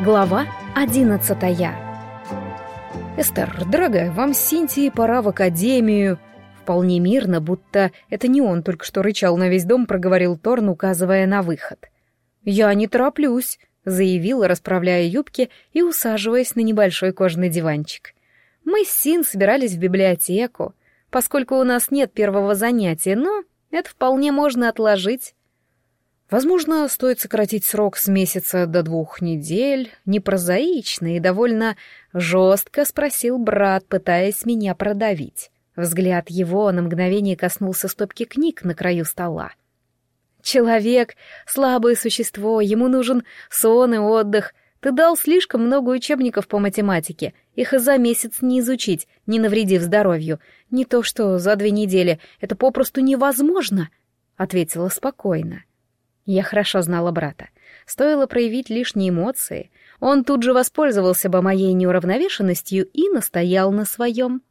Глава одиннадцатая. «Эстер, дорогая, вам с Синтией пора в академию». Вполне мирно, будто это не он только что рычал на весь дом, проговорил Торн, указывая на выход. «Я не тороплюсь», — заявила, расправляя юбки и усаживаясь на небольшой кожаный диванчик. «Мы с Син собирались в библиотеку, поскольку у нас нет первого занятия, но это вполне можно отложить. Возможно, стоит сократить срок с месяца до двух недель. Непрозаично и довольно жестко спросил брат, пытаясь меня продавить. Взгляд его на мгновение коснулся стопки книг на краю стола. «Человек — слабое существо, ему нужен сон и отдых. Ты дал слишком много учебников по математике. Их и за месяц не изучить, не навредив здоровью. Не то что за две недели. Это попросту невозможно», — ответила спокойно. Я хорошо знала брата. Стоило проявить лишние эмоции, он тут же воспользовался бы моей неуравновешенностью и настоял на своем.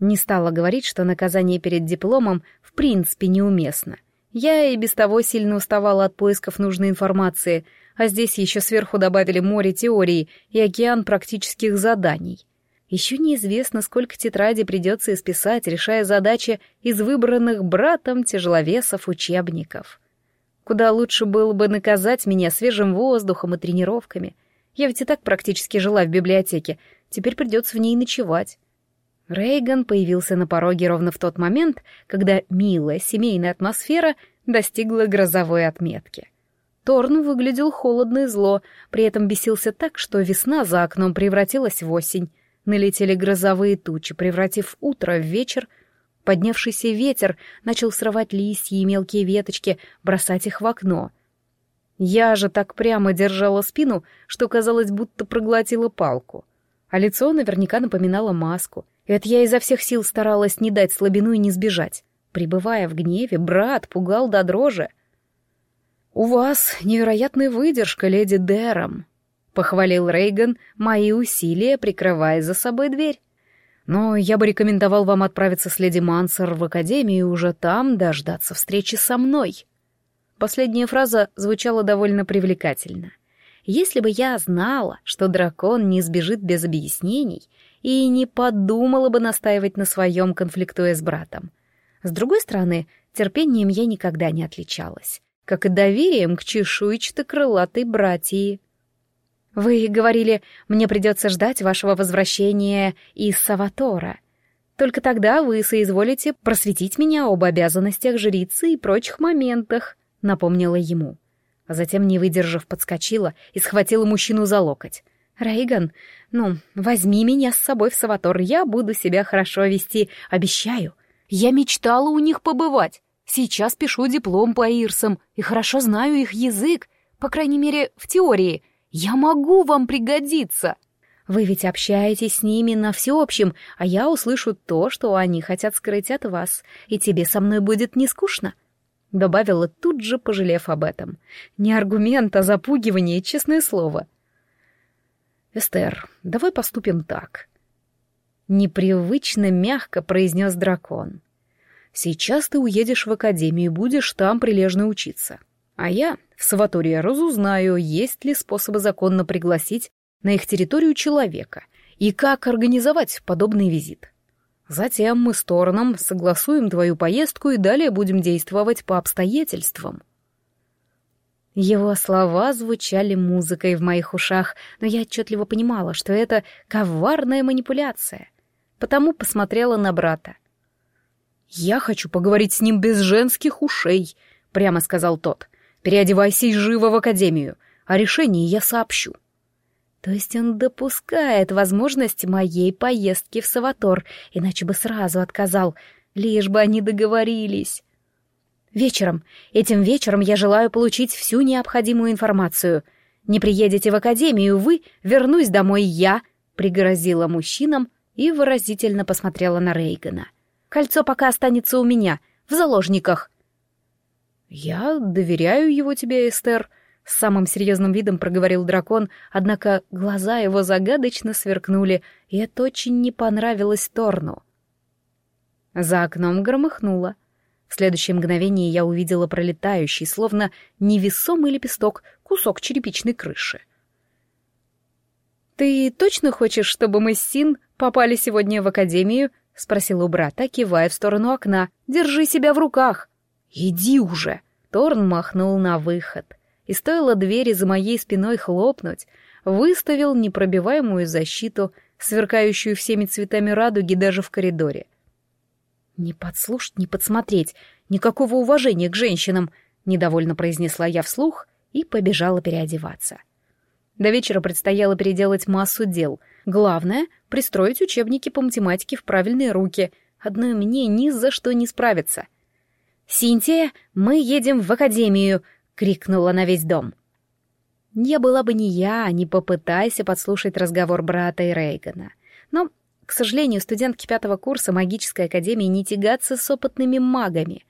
Не стала говорить, что наказание перед дипломом в принципе неуместно. Я и без того сильно уставала от поисков нужной информации, а здесь еще сверху добавили море теорий и океан практических заданий. Еще неизвестно, сколько тетради придется исписать, решая задачи из выбранных братом тяжеловесов учебников. Куда лучше было бы наказать меня свежим воздухом и тренировками. Я ведь и так практически жила в библиотеке, теперь придется в ней ночевать. Рейган появился на пороге ровно в тот момент, когда милая семейная атмосфера достигла грозовой отметки. Торн выглядел холодно и зло, при этом бесился так, что весна за окном превратилась в осень. Налетели грозовые тучи, превратив утро в вечер — Поднявшийся ветер начал срывать листья и мелкие веточки, бросать их в окно. Я же так прямо держала спину, что казалось, будто проглотила палку. А лицо наверняка напоминало маску. Это я изо всех сил старалась не дать слабину и не сбежать. Прибывая в гневе, брат пугал до дрожи. «У вас невероятная выдержка, леди Дэром», — похвалил Рейган мои усилия, прикрывая за собой дверь. Но я бы рекомендовал вам отправиться с леди Мансер в академию и уже там дождаться встречи со мной. Последняя фраза звучала довольно привлекательно. Если бы я знала, что дракон не сбежит без объяснений и не подумала бы настаивать на своем, конфликтуя с братом. С другой стороны, терпением я никогда не отличалась, как и доверием к чешуйчато-крылатой братьи. Вы говорили, мне придется ждать вашего возвращения из Саватора. Только тогда вы соизволите просветить меня об обязанностях жрицы и прочих моментах», — напомнила ему. А затем, не выдержав, подскочила и схватила мужчину за локоть. «Рейган, ну, возьми меня с собой в Саватор, я буду себя хорошо вести, обещаю. Я мечтала у них побывать. Сейчас пишу диплом по ирсам и хорошо знаю их язык, по крайней мере, в теории — я могу вам пригодиться. Вы ведь общаетесь с ними на всеобщем, а я услышу то, что они хотят скрыть от вас, и тебе со мной будет не скучно. Добавила тут же, пожалев об этом. Не аргумент, а запугивание, честное слово. Эстер, давай поступим так. Непривычно мягко произнес дракон. Сейчас ты уедешь в академию и будешь там прилежно учиться. А я в Саватории разузнаю, есть ли способы законно пригласить на их территорию человека и как организовать подобный визит. Затем мы с Тороном согласуем твою поездку и далее будем действовать по обстоятельствам. Его слова звучали музыкой в моих ушах, но я отчетливо понимала, что это коварная манипуляция. Потому посмотрела на брата. «Я хочу поговорить с ним без женских ушей», — прямо сказал тот. Переодевайся и живо в академию. О решении я сообщу». То есть он допускает возможность моей поездки в Саватор, иначе бы сразу отказал, лишь бы они договорились. Вечером, этим вечером я желаю получить всю необходимую информацию. Не приедете в академию вы, вернусь домой я, пригрозила мужчинам и выразительно посмотрела на Рейгана. Кольцо пока останется у меня, в заложниках. «Я доверяю его тебе, Эстер», — с самым серьезным видом проговорил дракон, однако глаза его загадочно сверкнули, и это очень не понравилось Торну. За окном громыхнуло. В следующее мгновение я увидела пролетающий, словно невесомый лепесток, кусок черепичной крыши. «Ты точно хочешь, чтобы мы с Син попали сегодня в академию?» — спросил у брата, кивая в сторону окна. «Держи себя в руках!» «Иди уже!» Торн махнул на выход. И стоило двери за моей спиной хлопнуть, выставил непробиваемую защиту, сверкающую всеми цветами радуги даже в коридоре. «Не подслушать, не подсмотреть, никакого уважения к женщинам», — недовольно произнесла я вслух и побежала переодеваться. До вечера предстояло переделать массу дел. Главное — пристроить учебники по математике в правильные руки. Одной мне ни за что не справиться. «Синтия, мы едем в академию!» — крикнула на весь дом. Я была бы не я, не попытайся подслушать разговор брата и Рейгана. Но, к сожалению, студентки пятого курса магической академии не тягаться с опытными магами.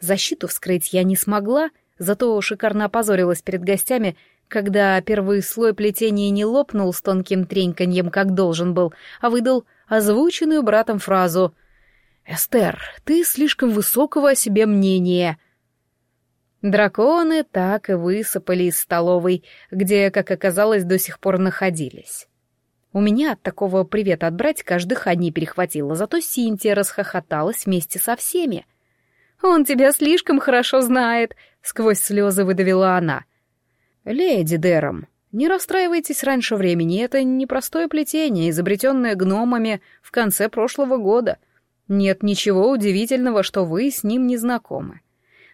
Защиту вскрыть я не смогла, зато шикарно опозорилась перед гостями — когда первый слой плетения не лопнул с тонким треньканьем, как должен был, а выдал озвученную братом фразу «Эстер, ты слишком высокого о себе мнения». Драконы так и высыпали из столовой, где, как оказалось, до сих пор находились. У меня от такого привета от братика аж дыхание перехватило, зато Синтия расхохоталась вместе со всеми. «Он тебя слишком хорошо знает», — сквозь слезы выдавила она. «Леди Дером, не расстраивайтесь раньше времени, это непростое плетение, изобретенное гномами в конце прошлого года. Нет ничего удивительного, что вы с ним не знакомы.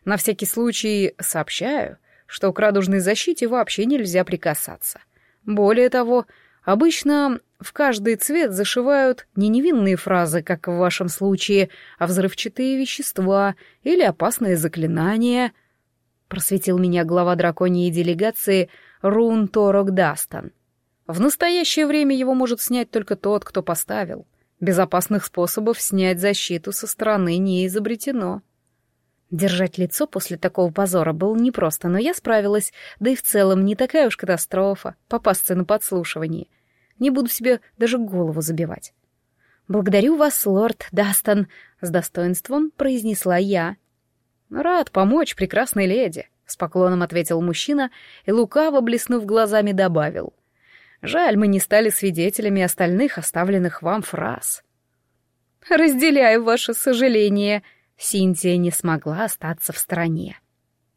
На всякий случай сообщаю, что к радужной защите вообще нельзя прикасаться. Более того, обычно в каждый цвет зашивают не невинные фразы, как в вашем случае, а взрывчатые вещества или опасные заклинания — просветил меня глава драконьей делегации Рун Торок Дастон. В настоящее время его может снять только тот, кто поставил. Безопасных способов снять защиту со стороны не изобретено. Держать лицо после такого позора было непросто, но я справилась, да и в целом не такая уж катастрофа попасться на подслушивание. Не буду себе даже голову забивать. «Благодарю вас, лорд Дастон», — с достоинством произнесла я. «Рад помочь прекрасной леди», — с поклоном ответил мужчина и, лукаво блеснув глазами, добавил. «Жаль, мы не стали свидетелями остальных оставленных вам фраз». «Разделяю ваше сожаление», — Синтия не смогла остаться в стороне.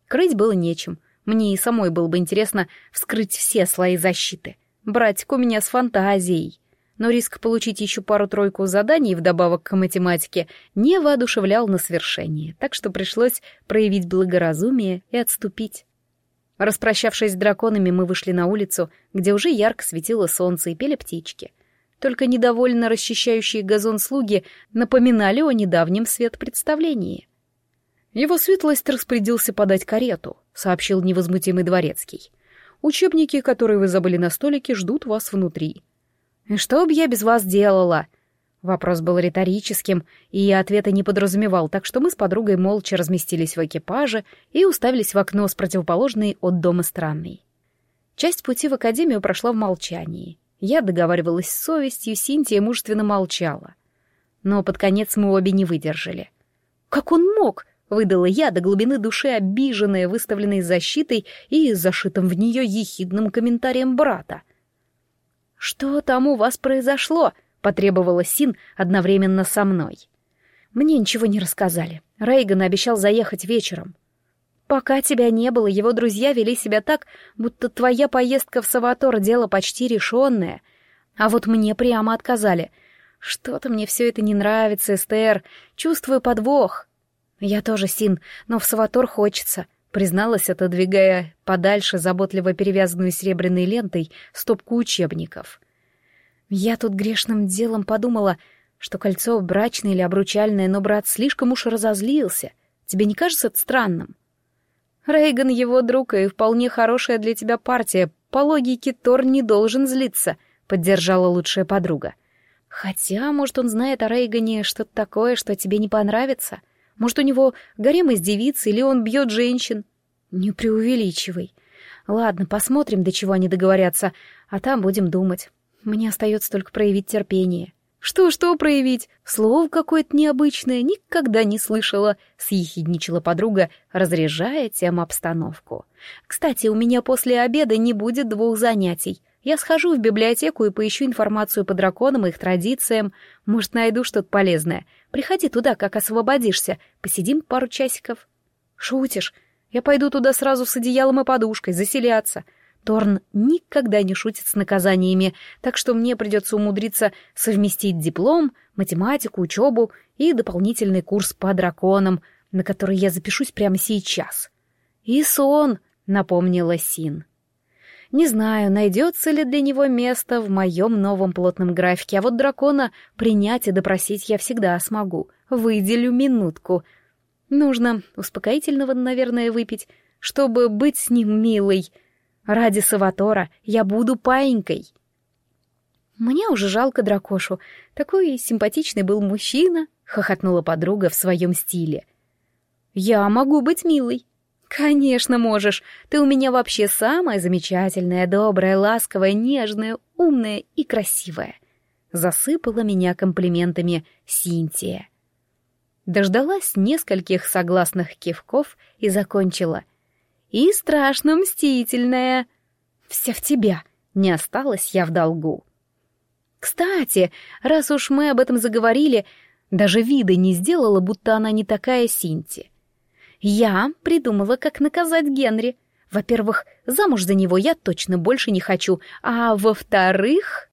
Крыть было нечем. Мне и самой было бы интересно вскрыть все слои защиты. Братик у меня с фантазией но риск получить еще пару-тройку заданий вдобавок к математике не воодушевлял на свершение, так что пришлось проявить благоразумие и отступить. Распрощавшись с драконами, мы вышли на улицу, где уже ярко светило солнце и пели птички. Только недовольно расчищающие газон слуги напоминали о недавнем светопредставлении. «Его светлость распорядился подать карету», — сообщил невозмутимый дворецкий. «Учебники, которые вы забыли на столике, ждут вас внутри. «И что бы я без вас делала?» Вопрос был риторическим, и ответа не подразумевал, так что мы с подругой молча разместились в экипаже и уставились в окно с противоположной от дома странной. Часть пути в академию прошла в молчании. Я договаривалась с совестью, Синтия мужественно молчала. Но под конец мы обе не выдержали. «Как он мог?» — выдала я до глубины души, обиженная выставленной защитой и зашитым в нее ехидным комментарием брата — «Что там у вас произошло?» — потребовала Син одновременно со мной. «Мне ничего не рассказали. Рейган обещал заехать вечером. Пока тебя не было, его друзья вели себя так, будто твоя поездка в Саватор — дело почти решенное. А вот мне прямо отказали. Что-то мне все это не нравится, Эстер. Чувствую подвох. Я тоже, Син, но в Саватор хочется призналась, отодвигая подальше заботливо перевязанную серебряной лентой стопку учебников. Я тут грешным делом подумала, что кольцо брачное или обручальное, но брат слишком уж разозлился. Тебе не кажется это странным? Рейган его друг и вполне хорошая для тебя партия. По логике, Тор не должен злиться, поддержала лучшая подруга. Хотя, может, он знает о Рейгане что-то такое, что тебе не понравится. Может, у него гарем из девиц, или он бьет женщин? Не преувеличивай. Ладно, посмотрим, до чего они договорятся, а там будем думать. Мне остается только проявить терпение. Что-что проявить? Слово какое-то необычное, никогда не слышала, съехидничала подруга, разряжая тем обстановку. Кстати, у меня после обеда не будет двух занятий. Я схожу в библиотеку и поищу информацию по драконам и их традициям. Может, найду что-то полезное. Приходи туда, как освободишься. Посидим пару часиков. Шутишь? Я пойду туда сразу с одеялом и подушкой, заселяться. Торн никогда не шутит с наказаниями, так что мне придется умудриться совместить диплом, математику, учебу и дополнительный курс по драконам, на который я запишусь прямо сейчас. И сон, напомнила Син. Не знаю, найдется ли для него место в моем новом плотном графике, а вот дракона принять и допросить я всегда смогу. Выделю минутку. Нужно успокоительного, наверное, выпить, чтобы быть с ним милой. Ради Саватора я буду паинькой. Мне уже жалко дракошу. Такой симпатичный был мужчина, хохотнула подруга в своем стиле. Я могу быть милой. Конечно, можешь. Ты у меня вообще самая замечательная, добрая, ласковая, нежная, умная и красивая. Засыпала меня комплиментами Синтия. Дождалась нескольких согласных кивков и закончила и страшно мстительная. Вся в тебя, не осталась я в долгу. Кстати, раз уж мы об этом заговорили, даже вида не сделала, будто она не такая Синти. Я придумала, как наказать Генри. Во-первых, замуж за него я точно больше не хочу, а во-вторых...